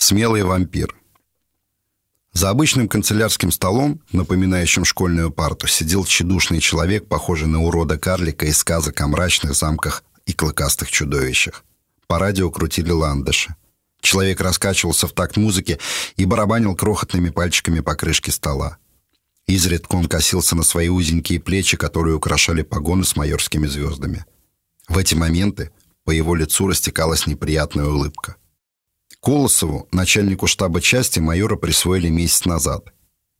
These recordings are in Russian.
Смелый вампир. За обычным канцелярским столом, напоминающим школьную парту, сидел тщедушный человек, похожий на урода-карлика из сказок о мрачных замках и клыкастых чудовищах. По радио крутили ландыши. Человек раскачивался в такт музыки и барабанил крохотными пальчиками по крышке стола. Изредка он косился на свои узенькие плечи, которые украшали погоны с майорскими звездами. В эти моменты по его лицу растекалась неприятная улыбка. Колосову, начальнику штаба части, майора присвоили месяц назад.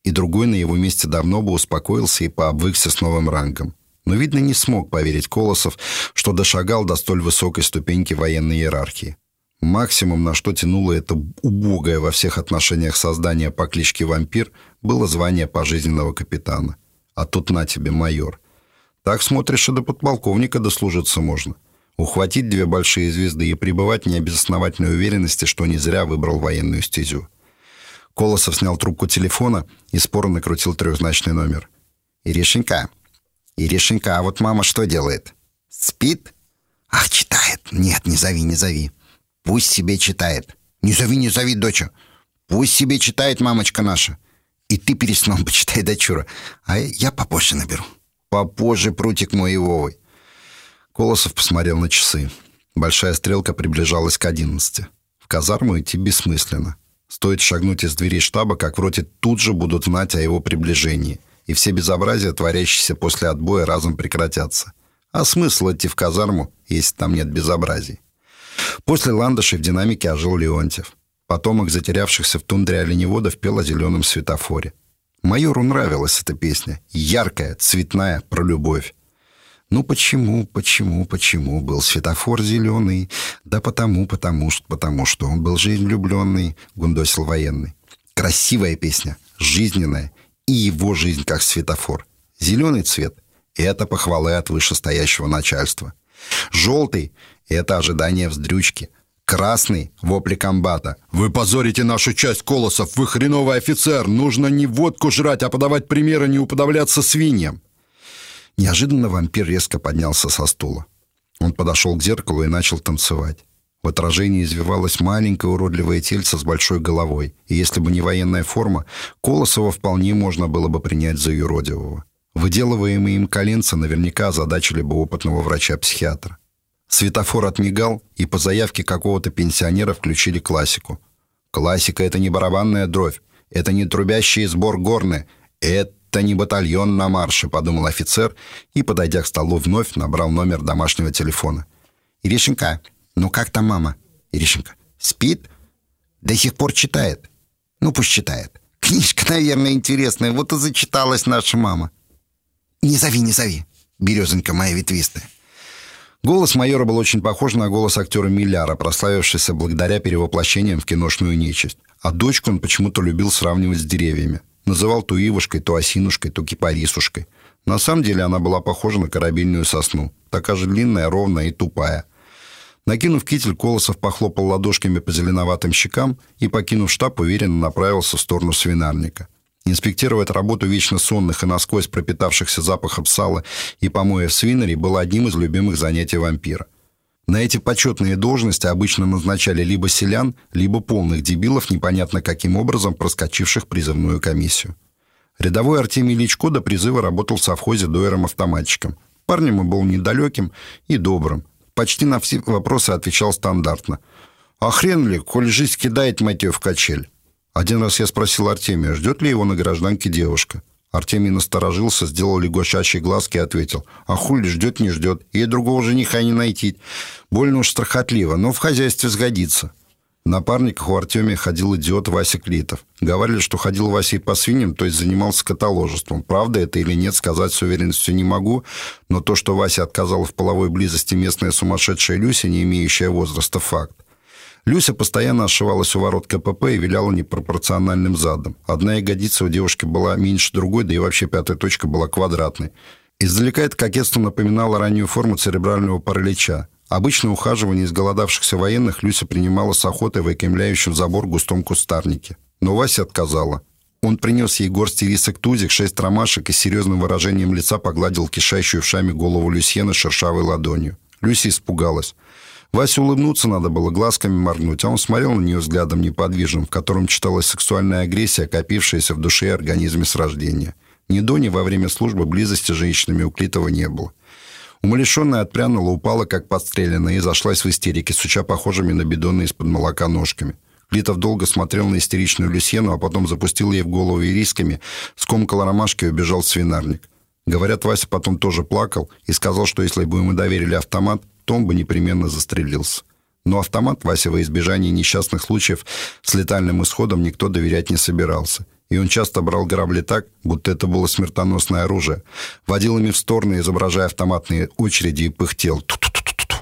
И другой на его месте давно бы успокоился и пообвыкся с новым рангом. Но, видно, не смог поверить Колосов, что дошагал до столь высокой ступеньки военной иерархии. Максимум, на что тянуло это убогое во всех отношениях создание по кличке «Вампир», было звание пожизненного капитана. А тут на тебе майор. Так смотришь, и до подполковника дослужиться можно – ухватить две большие звезды и пребывать в необезосновательной уверенности, что не зря выбрал военную стезю. Колосов снял трубку телефона и споро накрутил трехзначный номер. «Иришенька! Иришенька, а вот мама что делает? Спит? Ах, читает! Нет, не зови, не зови. Пусть себе читает. Не зови, не зови, доча. Пусть себе читает мамочка наша. И ты перед сном почитай, дочура. А я попозже наберу. Попозже, прутик мой и Вовой. Колосов посмотрел на часы. Большая стрелка приближалась к одиннадцати. В казарму идти бессмысленно. Стоит шагнуть из дверей штаба, как вроде тут же будут знать о его приближении, и все безобразия, творящиеся после отбоя, разом прекратятся. А смысл идти в казарму, если там нет безобразий? После ландышей в динамике ожил Леонтьев. Потомок затерявшихся в тундре оленеводов пел о зеленом светофоре. Майору нравилась эта песня. Яркая, цветная, про любовь. Ну почему, почему, почему был светофор зеленый? Да потому, потому что, потому что он был жизнь влюбленный, гундосил военный. Красивая песня, жизненная, и его жизнь как светофор. Зеленый цвет — это похвалы от вышестоящего начальства. Желтый — это ожидание вздрючки. Красный — вопли комбата. «Вы позорите нашу часть, Колосов! Вы хреновый офицер! Нужно не водку жрать, а подавать примеры, не уподавляться свиньям!» Неожиданно вампир резко поднялся со стула. Он подошел к зеркалу и начал танцевать. В отражении извивалось маленькое уродливое тельце с большой головой, и если бы не военная форма, Колосова вполне можно было бы принять за юродивого. Выделываемые им коленца наверняка озадачили бы опытного врача-психиатра. Светофор отмигал, и по заявке какого-то пенсионера включили классику. Классика — это не барабанная дровь, это не трубящий сбор горны, это «Это не батальон на марше», — подумал офицер и, подойдя к столу, вновь набрал номер домашнего телефона. «Иришенька, ну как там мама?» «Иришенька, спит? До сих пор читает?» «Ну, пусть читает. Книжка, наверное, интересная. Вот и зачиталась наша мама». «Не зови, не зови, березонька моя ветвистая». Голос майора был очень похож на голос актера Милляра, прославившийся благодаря перевоплощениям в киношную нечисть. А дочку он почему-то любил сравнивать с деревьями. Называл то ивушкой, то осинушкой, то кипарисушкой. На самом деле она была похожа на корабельную сосну. Такая же длинная, ровная и тупая. Накинув китель, Колосов похлопал ладошками по зеленоватым щекам и, покинув штаб, уверенно направился в сторону свинарника. Инспектировать работу вечно сонных и насквозь пропитавшихся запахом сала и помоя в свинаре было одним из любимых занятий вампира – на эти почетные должности обычно назначали либо селян, либо полных дебилов, непонятно каким образом проскочивших призывную комиссию. Рядовой Артемий Личко до призыва работал в совхозе доером-автоматчиком. Парнем он был недалеким и добрым. Почти на все вопросы отвечал стандартно. «А хрен ли, коль жизнь кидает мать в качель?» Один раз я спросил Артемия, ждет ли его на гражданке девушка. Артемий насторожился, сделал лягушачьи глазки и ответил. «А хули ждет, не ждет. Ей другого жениха не найти. Больно уж страхотливо, но в хозяйстве сгодится». В напарниках у Артемия ходил идиот Вася Клитов. Говорили, что ходил Вася и по свиньям, то есть занимался каталожеством. Правда это или нет, сказать с уверенностью не могу, но то, что Вася отказала в половой близости местная сумасшедшая Люся, не имеющая возраста, факт. Люся постоянно ошивалась у ворот КПП и виляла непропорциональным задом. Одна ягодица у девушки была меньше другой, да и вообще пятая точка была квадратной. Издалека это кокетство напоминало раннюю форму церебрального паралича. Обычно ухаживание изголодавшихся военных Люся принимала с охотой в забор густом кустарнике. Но Вася отказала. Он принес ей горсть ирисок тузик, шесть ромашек и с серьезным выражением лица погладил кишащую в шаме голову Люсьена шершавой ладонью. Люся испугалась. Васе улыбнуться надо было, глазками моргнуть, а он смотрел на нее взглядом неподвижным, в котором читалась сексуальная агрессия, копившаяся в душе и организме с рождения. Ни до, ни во время службы близости с женщинами у Клитова не было. Умалишенная отпрянула, упала, как подстреленная, и зашлась в истерике, суча похожими на бидоны из-под молока ножками. Клитов долго смотрел на истеричную Люсьену, а потом запустил ей в голову ирисками, скомкал ромашки и убежал в свинарник. Говорят, Вася потом тоже плакал и сказал, что если бы ему доверили автомат, то он бы непременно застрелился. Но автомат Вася во избежание несчастных случаев с летальным исходом никто доверять не собирался. И он часто брал грабли так, будто это было смертоносное оружие. Водил ими в стороны, изображая автоматные очереди, и пыхтел. -ту -ту -ту.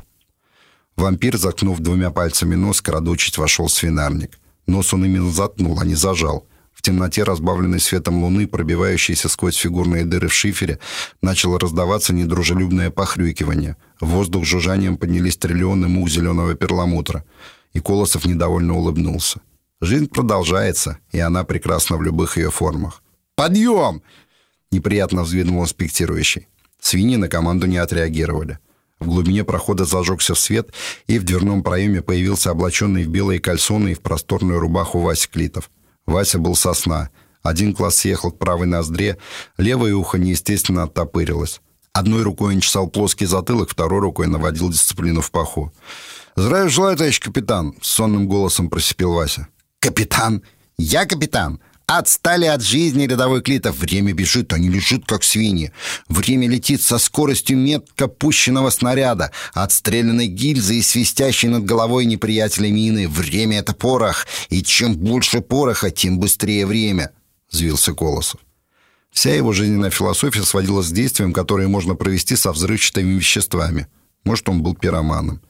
Вампир, заткнув двумя пальцами нос, крадучить вошел в свинарник. Нос он именно заткнул, а не зажал. В темноте, разбавленной светом луны, пробивающейся сквозь фигурные дыры в шифере, начало раздаваться недружелюбное похрюкивание. В воздух жужжанием поднялись триллионы мух зеленого перламутра. И Колосов недовольно улыбнулся. Жизнь продолжается, и она прекрасна в любых ее формах. «Подъем!» — неприятно взвинул инспектирующий. Свиньи на команду не отреагировали. В глубине прохода зажегся свет, и в дверном проеме появился облаченный в белые кальсоны и в просторную рубаху Вася Клитов. Вася был сосна. Один глаз съехал к правой ноздре, левое ухо неестественно оттопырилось. Одной рукой он чесал плоский затылок, второй рукой наводил дисциплину в паху. «Здравия желаю, товарищ капитан!» — сонным голосом просипел Вася. «Капитан? Я капитан? Отстали от жизни рядовой Клитов. Время бежит, а не лежит, как свиньи. Время летит со скоростью метко пущенного снаряда, отстрелянной гильзы и свистящей над головой неприятеля мины. Время — это порох, и чем больше пороха, тем быстрее время», — взвился Колосов. Вся его жизненная философия сводилась к действиям, которые можно провести со взрывчатыми веществами. Может, он был пироманом.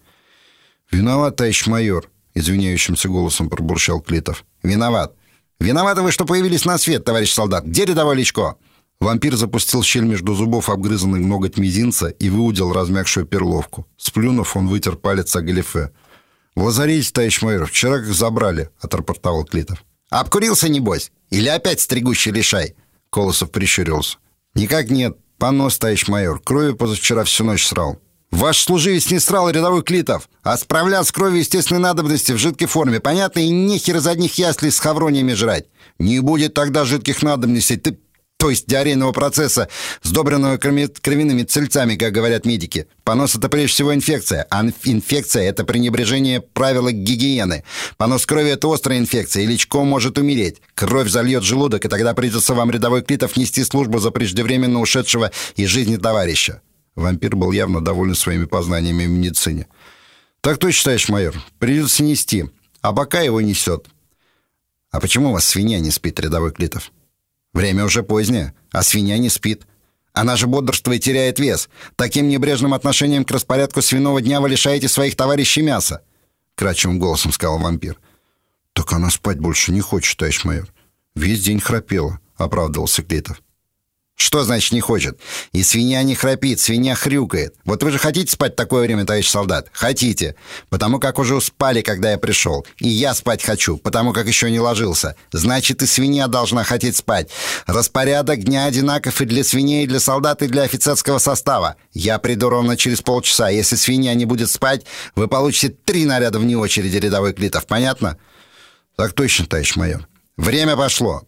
«Виноват, товарищ майор», — извиняющимся голосом пробурчал Клитов. «Виноват. «Виноваты вы, что появились на свет, товарищ солдат! Где рядовой Личко?» Вампир запустил щель между зубов обгрызанный ноготь мизинца и выудил размягшую перловку. Сплюнув, он вытер палец о галифе. «В лазарете, товарищ майор, вчера как забрали», — отрапортовал Клитов. «Обкурился, небось? Или опять стригущий лишай?» Колосов прищурился. «Никак нет. Понос, товарищ майор. Крови позавчера всю ночь срал». Ваш служивец не срал рядовой Клитов, а справлял с кровью естественной надобности в жидкой форме. Понятно? И нехер из одних яслей с хаврониями жрать. Не будет тогда жидких надобностей. Ты то есть диарейного процесса, сдобренного кровяными цельцами, как говорят медики. Понос — это прежде всего инфекция, а инфекция — это пренебрежение правила гигиены. Понос крови — это острая инфекция, и личко может умереть. Кровь зальет желудок, и тогда придется вам, рядовой Клитов, нести службу за преждевременно ушедшего из жизни товарища. Вампир был явно доволен своими познаниями в медицине. «Так точно, товарищ майор. Придется нести. А бока его несет». «А почему у вас свинья не спит, рядовой Клитов?» «Время уже позднее, а свинья не спит. Она же бодрствует и теряет вес. Таким небрежным отношением к распорядку свиного дня вы лишаете своих товарищей мяса», — кратчевым голосом сказал вампир. «Так она спать больше не хочет, товарищ майор. Весь день храпела», — оправдывался Клитов. Что значит не хочет? И свинья не храпит, свинья хрюкает. Вот вы же хотите спать в такое время, товарищ солдат? Хотите. Потому как уже спали, когда я пришел. И я спать хочу, потому как еще не ложился. Значит, и свинья должна хотеть спать. Распорядок дня одинаков и для свиней, и для солдат, и для офицерского состава. Я приду ровно через полчаса. Если свинья не будет спать, вы получите три наряда вне очереди рядовой Клитов. Понятно? Так точно, товарищ майор. Время пошло.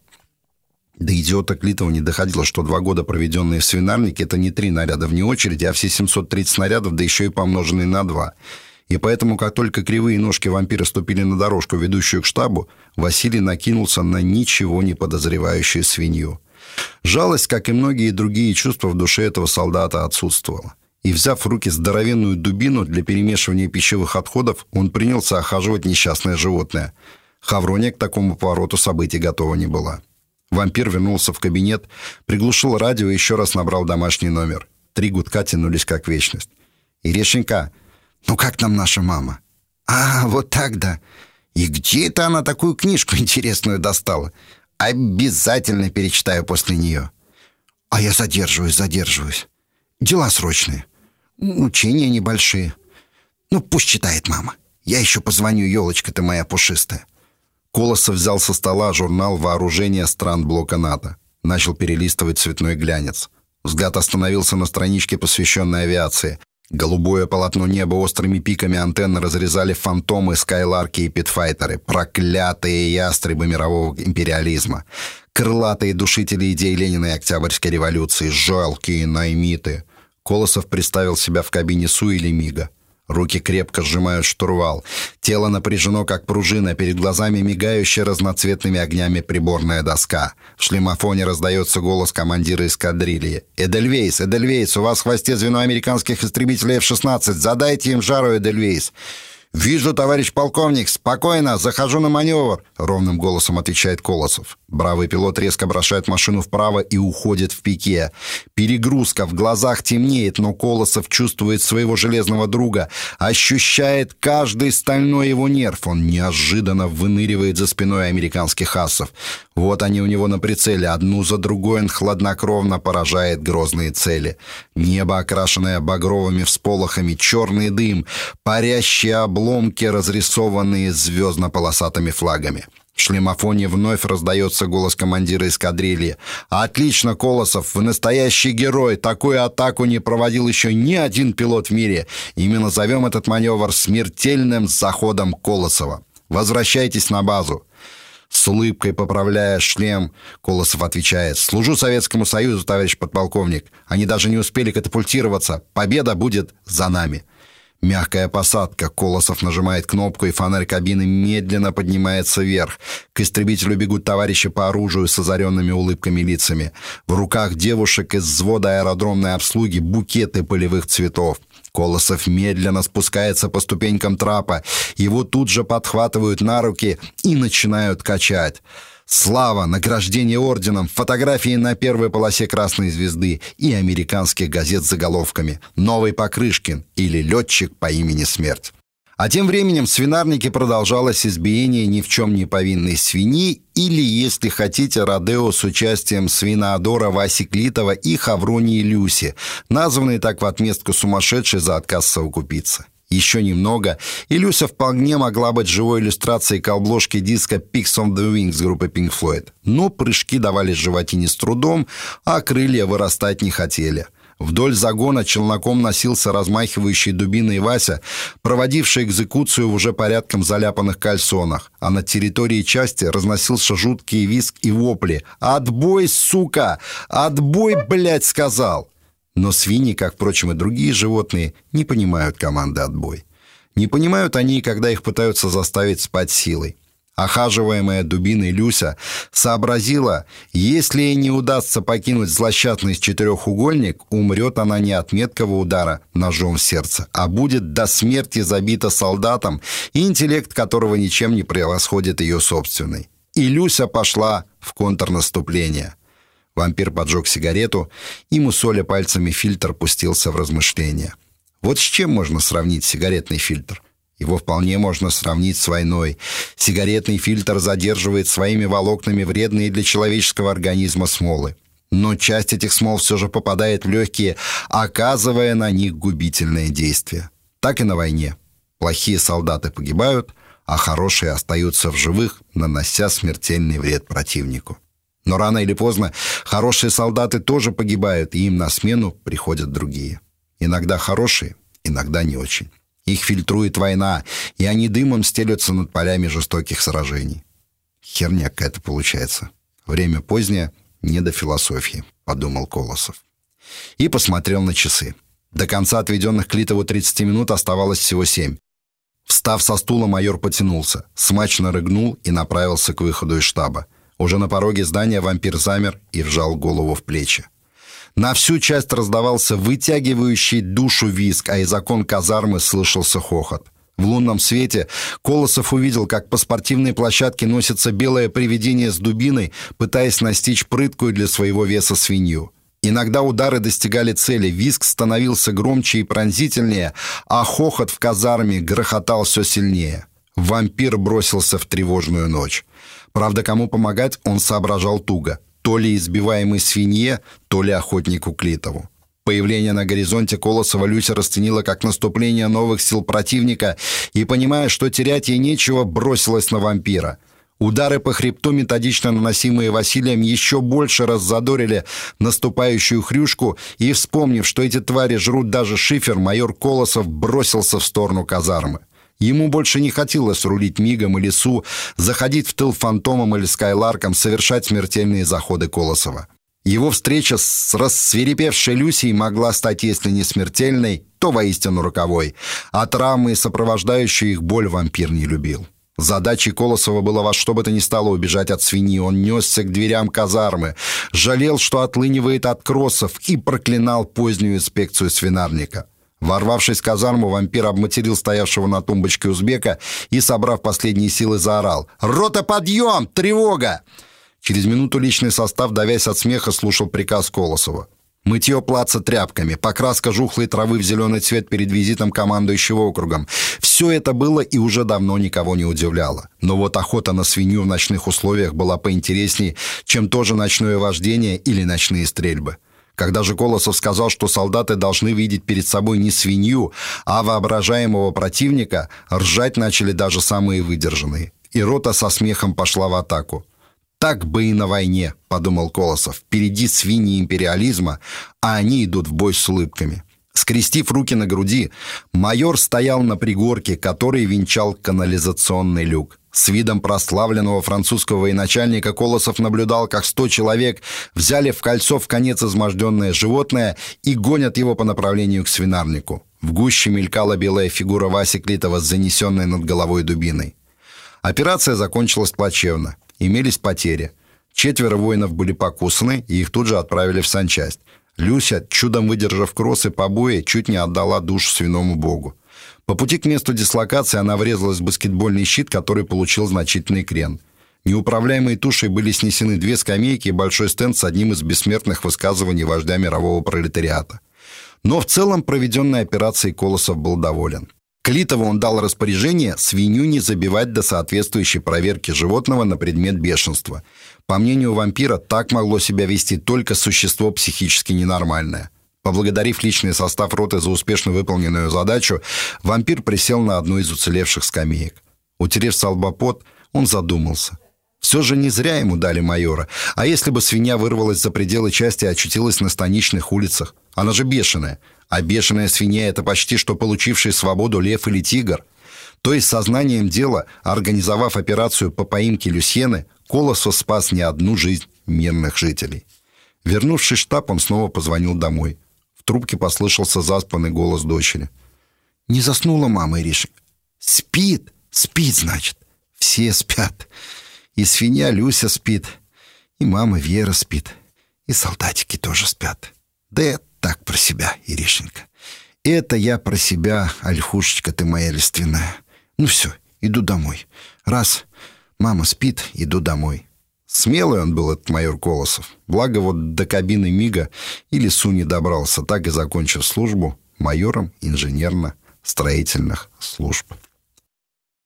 До идиота Клитова не доходило, что два года, проведенные в свинарнике, это не три наряда вне очереди, а все 730 снарядов, да еще и помноженные на два. И поэтому, как только кривые ножки вампира ступили на дорожку, ведущую к штабу, Василий накинулся на ничего не подозревающую свинью. Жалость, как и многие другие чувства в душе этого солдата отсутствовала. И, взяв в руки здоровенную дубину для перемешивания пищевых отходов, он принялся охаживать несчастное животное. Хаврония к такому повороту событий готова не была. Вампир вернулся в кабинет, приглушил радио и еще раз набрал домашний номер. Три гудка тянулись как вечность. «Ирешенька, ну как там наша мама?» «А, вот так да. И где это она такую книжку интересную достала? Обязательно перечитаю после нее». «А я задерживаюсь, задерживаюсь. Дела срочные. Учения небольшие. Ну, пусть читает мама. Я еще позвоню, елочка ты моя пушистая». Колосов взял со стола журнал вооружения стран блока НАТО. Начал перелистывать цветной глянец. Взгляд остановился на страничке, посвященной авиации. Голубое полотно неба острыми пиками антенн разрезали фантомы, скайларки и питфайтеры, проклятые ястребы мирового империализма, крылатые душители идей Ленина и Октябрьской революции, жалкие наймиты. Колосов представил себя в кабине Су или Мига. Руки крепко сжимают штурвал. Тело напряжено, как пружина, перед глазами мигающая разноцветными огнями приборная доска. В шлемофоне раздается голос командира эскадрильи. «Эдельвейс, Эдельвейс, у вас в хвосте звено американских истребителей F-16. Задайте им жару, Эдельвейс!» «Вижу, товарищ полковник, спокойно, захожу на маневр», — ровным голосом отвечает Колосов. Бравый пилот резко бросает машину вправо и уходит в пике. Перегрузка, в глазах темнеет, но Колосов чувствует своего железного друга, ощущает каждый стальной его нерв. Он неожиданно выныривает за спиной американских асов. Вот они у него на прицеле, одну за другой он хладнокровно поражает грозные цели. Небо, окрашенное багровыми всполохами, черный дым, парящие обломки, разрисованные звездно-полосатыми флагами. В шлемофоне вновь раздается голос командира эскадрильи. «Отлично, Колосов! Вы настоящий герой! Такую атаку не проводил еще ни один пилот в мире. Именно зовем этот маневр смертельным заходом Колосова. Возвращайтесь на базу!» С улыбкой поправляя шлем, Колосов отвечает. «Служу Советскому Союзу, товарищ подполковник. Они даже не успели катапультироваться. Победа будет за нами». Мягкая посадка. Колосов нажимает кнопку, и фонарь кабины медленно поднимается вверх. К истребителю бегут товарищи по оружию с озаренными улыбками лицами. В руках девушек из взвода аэродромной обслуги букеты полевых цветов. Колосов медленно спускается по ступенькам трапа. Его тут же подхватывают на руки и начинают качать. Слава, награждение орденом, фотографии на первой полосе «Красной звезды» и американских газет с заголовками «Новый Покрышкин» или «Летчик по имени Смерть». А тем временем в свинарнике продолжалось избиение ни в чем не повинной свиньи или, если хотите, Родео с участием свиноадора Васи Клитова и Хавронии Люси, названные так в отместку сумасшедшей за отказ совокупиться. Еще немного, и Люся вполне могла быть живой иллюстрацией к обложке диска Pigs on the Wings группы Pink Floyd. Но прыжки давались животине с трудом, а крылья вырастать не хотели. Вдоль загона челноком носился размахивающий дубиной Вася, проводивший экзекуцию в уже порядком заляпанных кальсонах, а на территории части разносился жуткий виск и вопли. «Отбой, сука! Отбой, блядь, сказал!» Но свиньи, как, впрочем, и другие животные, не понимают команды «отбой». Не понимают они, когда их пытаются заставить спать силой. Охаживаемая дубиной Люся сообразила, если ей не удастся покинуть злосчастный четырехугольник, умрет она не от меткого удара ножом в сердце, а будет до смерти забита солдатом, интеллект которого ничем не превосходит ее собственный. И Люся пошла в контрнаступление. Вампир поджег сигарету и, мусоля пальцами фильтр, пустился в размышления. Вот с чем можно сравнить сигаретный фильтр? Его вполне можно сравнить с войной. Сигаретный фильтр задерживает своими волокнами вредные для человеческого организма смолы. Но часть этих смол все же попадает в легкие, оказывая на них губительное действие. Так и на войне. Плохие солдаты погибают, а хорошие остаются в живых, нанося смертельный вред противнику. Но рано или поздно хорошие солдаты тоже погибают, и им на смену приходят другие. Иногда хорошие, иногда не очень. Их фильтрует война, и они дымом стелются над полями жестоких сражений. Херня какая-то получается. Время позднее, не до философии, подумал Колосов. И посмотрел на часы. До конца отведенных Клитову 30 минут оставалось всего семь. Встав со стула, майор потянулся, смачно рыгнул и направился к выходу из штаба. Уже на пороге здания вампир замер и вжал голову в плечи. На всю часть раздавался вытягивающий душу виск, а из окон казармы слышался хохот. В лунном свете Колосов увидел, как по спортивной площадке носится белое привидение с дубиной, пытаясь настичь прыткую для своего веса свинью. Иногда удары достигали цели, виск становился громче и пронзительнее, а хохот в казарме грохотал все сильнее. Вампир бросился в тревожную ночь. Правда, кому помогать, он соображал туго. То ли избиваемый свинье, то ли охотнику Клитову. Появление на горизонте Колосова Люся расценила как наступление новых сил противника и, понимая, что терять ей нечего, бросилась на вампира. Удары по хребту, методично наносимые Василием, еще больше раззадорили наступающую хрюшку, и, вспомнив, что эти твари жрут даже шифер, майор Колосов бросился в сторону казармы. Ему больше не хотелось рулить мигом или су, заходить в тыл фантомом или скайларком, совершать смертельные заходы Колосова. Его встреча с рассверепевшей Люсией могла стать, если не смертельной, то воистину роковой, а травмы, сопровождающие их боль, вампир не любил. Задачей Колосова было во что бы то ни стало убежать от свиньи. Он несся к дверям казармы, жалел, что отлынивает от кроссов и проклинал позднюю инспекцию свинарника. Ворвавшись в казарму, вампир обматерил стоявшего на тумбочке узбека и, собрав последние силы, заорал «Рота, подъем! Тревога!» Через минуту личный состав, давясь от смеха, слушал приказ Колосова. Мытье плаца тряпками, покраска жухлой травы в зеленый цвет перед визитом командующего округом. Все это было и уже давно никого не удивляло. Но вот охота на свинью в ночных условиях была поинтереснее, чем тоже ночное вождение или ночные стрельбы. Когда же Колосов сказал, что солдаты должны видеть перед собой не свинью, а воображаемого противника, ржать начали даже самые выдержанные. И рота со смехом пошла в атаку. «Так бы и на войне», — подумал Колосов. «Впереди свиньи империализма, а они идут в бой с улыбками». Скрестив руки на груди, майор стоял на пригорке, который венчал канализационный люк. С видом прославленного французского военачальника Колосов наблюдал, как сто человек взяли в кольцо в конец изможденное животное и гонят его по направлению к свинарнику. В гуще мелькала белая фигура Васи Клитова с занесенной над головой дубиной. Операция закончилась плачевно. Имелись потери. Четверо воинов были покусаны, и их тут же отправили в санчасть. Люся, чудом выдержав кросс и побои, чуть не отдала душу свиному богу. По пути к месту дислокации она врезалась в баскетбольный щит, который получил значительный крен. Неуправляемой тушей были снесены две скамейки и большой стенд с одним из бессмертных высказываний вождя мирового пролетариата. Но в целом проведенной операцией Колосов был доволен. Клитову он дал распоряжение свинью не забивать до соответствующей проверки животного на предмет бешенства. По мнению вампира, так могло себя вести только существо психически ненормальное. Поблагодарив личный состав роты за успешно выполненную задачу, вампир присел на одну из уцелевших скамеек. Утерев салбопот, он задумался. Все же не зря ему дали майора. А если бы свинья вырвалась за пределы части и очутилась на станичных улицах? Она же бешеная. А бешеная свинья — это почти что получивший свободу лев или тигр. То есть сознанием дела, организовав операцию по поимке Люсьены, Колосов спас не одну жизнь мирных жителей. Вернувшись в штаб, он снова позвонил домой. В трубке послышался заспанный голос дочери. «Не заснула мама, Иришек?» «Спит! Спит, значит. Все спят. И свинья Люся спит, и мама Вера спит, и солдатики тоже спят. Да так про себя, Иришенька. Это я про себя, ольхушечка ты моя лиственная. Ну все, иду домой. Раз мама спит, иду домой. Смелый он был, этот майор Колосов. Благо вот до кабины МИГа и лесу не добрался, так и закончив службу майором инженерно-строительных служб.